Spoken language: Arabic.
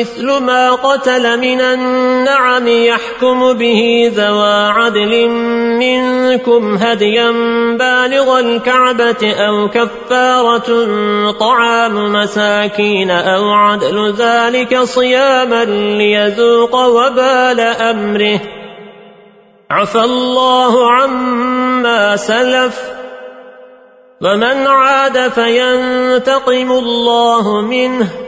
مثل ما قتل من النعم يحكم به ذوى عدل منكم هديا بالغ الكعبة أو كفارة طعام مساكين أو عدل ذلك صياما ليذوق وبال أمره. عفى الله عما سلف. ومن عاد فينتقم الله منه.